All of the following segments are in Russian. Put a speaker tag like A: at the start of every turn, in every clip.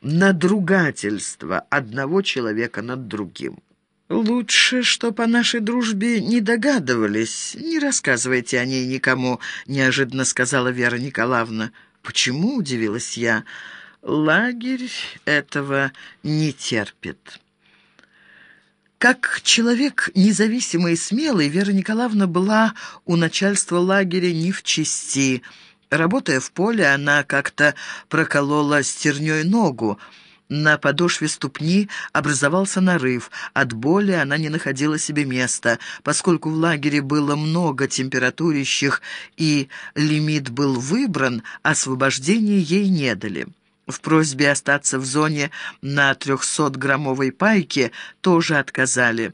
A: надругательство одного человека над другим. «Лучше, чтоб о нашей дружбе не догадывались. Не рассказывайте о ней никому», — неожиданно сказала Вера Николаевна. «Почему?» — удивилась я. «Лагерь этого не терпит». Как человек независимый и смелый, Вера Николаевна была у начальства лагеря не в чести. Работая в поле, она как-то проколола стерней ногу, на подошве ступни образовался нарыв. От боли она не находила себе места. Поскольку в лагере было много температурящих и лимит был выбран, освобождения ей не дали. В просьбе остаться в зоне на 300-граммовой пайке тоже отказали.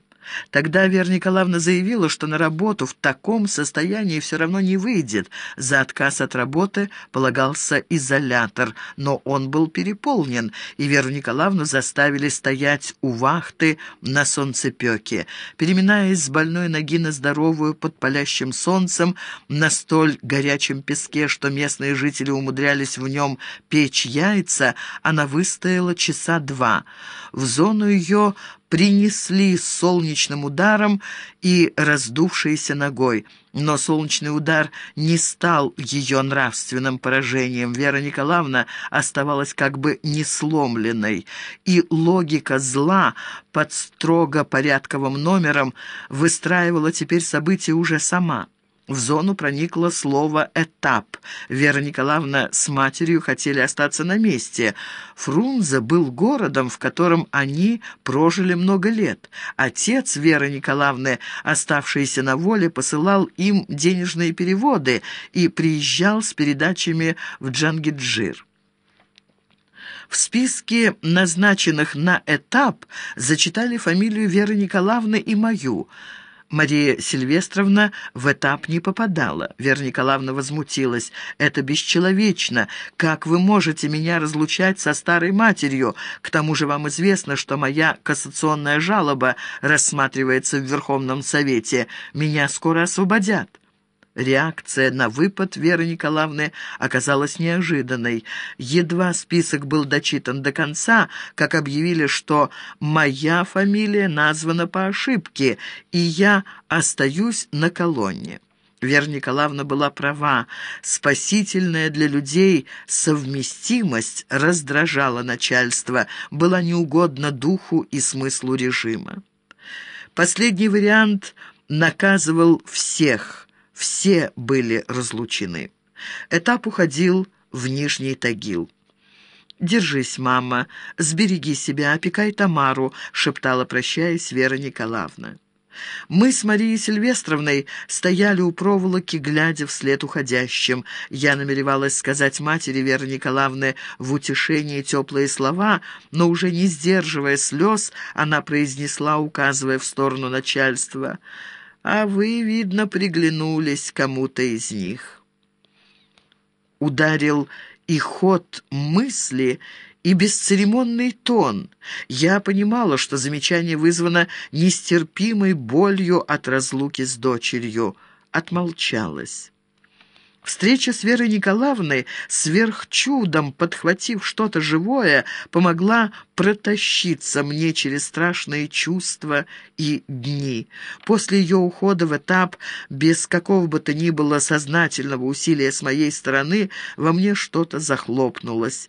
A: Тогда Вера Николаевна заявила, что на работу в таком состоянии все равно не выйдет. За отказ от работы полагался изолятор, но он был переполнен, и Веру Николаевну заставили стоять у вахты на солнцепеке. Переминаясь с больной ноги на здоровую под палящим солнцем, на столь горячем песке, что местные жители умудрялись в нем печь яйца, она выстояла часа два. В зону ее принесли солнечным ударом и раздувшейся ногой. Но солнечный удар не стал ее нравственным поражением. Вера Николаевна оставалась как бы несломленной, и логика зла под строго порядковым номером выстраивала теперь события уже сама. В зону проникло слово «этап». Вера Николаевна с матерью хотели остаться на месте. Фрунзе был городом, в котором они прожили много лет. Отец Веры Николаевны, оставшийся на воле, посылал им денежные переводы и приезжал с передачами в Джангиджир. В списке назначенных на этап зачитали фамилию Веры Николаевны и мою – Мария Сильвестровна в этап не попадала. Вера Николаевна возмутилась. «Это бесчеловечно. Как вы можете меня разлучать со старой матерью? К тому же вам известно, что моя кассационная жалоба рассматривается в Верховном Совете. Меня скоро освободят». Реакция на выпад Веры Николаевны оказалась неожиданной. Едва список был дочитан до конца, как объявили, что «моя фамилия названа по ошибке, и я остаюсь на колонне». Вера Николаевна была права. Спасительная для людей совместимость раздражала начальство, была неугодна духу и смыслу режима. Последний вариант наказывал всех – все были разлучены. Этап уходил в Нижний Тагил. «Держись, мама, сбереги себя, опекай Тамару», — шептала, прощаясь, Вера Николаевна. Мы с Марией Сильвестровной стояли у проволоки, глядя вслед уходящим. Я намеревалась сказать матери Веры Николаевны в утешении теплые слова, но уже не сдерживая слез, она произнесла, указывая в сторону начальства — а вы, видно, приглянулись кому-то из них. Ударил и ход мысли, и бесцеремонный тон. Я понимала, что замечание вызвано нестерпимой болью от разлуки с дочерью. Отмолчалась. Встреча с Верой Николаевной, сверхчудом подхватив что-то живое, помогла протащиться мне через страшные чувства и дни. После ее ухода в этап, без какого бы то ни было сознательного усилия с моей стороны, во мне что-то захлопнулось.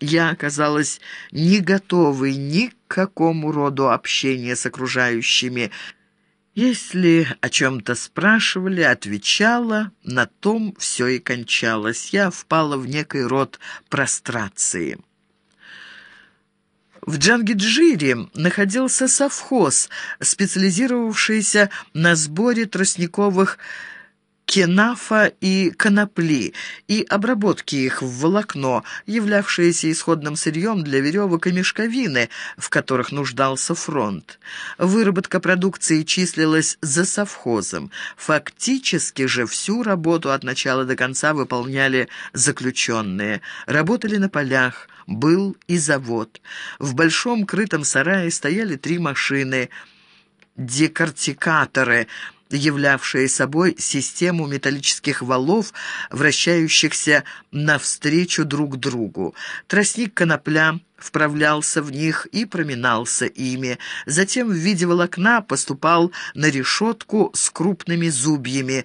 A: Я оказалась не готовой ни к какому роду общения с окружающими, если о чем-то спрашивали, отвечала, на том все и кончалось. Я впала в некий род прострации. В Джангиджире находился совхоз, специализировавшийся на сборе тростниковых кенафа и конопли и обработки их в волокно, являвшиеся исходным сырьем для веревок и мешковины, в которых нуждался фронт. Выработка продукции числилась за совхозом. Фактически же всю работу от начала до конца выполняли заключенные. Работали на полях, был и завод. В большом крытом сарае стояли три машины – декартикаторы – являвшее собой систему металлических валов, вращающихся навстречу друг другу. Тростник конопля вправлялся в них и проминался ими. Затем в виде волокна поступал на решетку с крупными зубьями,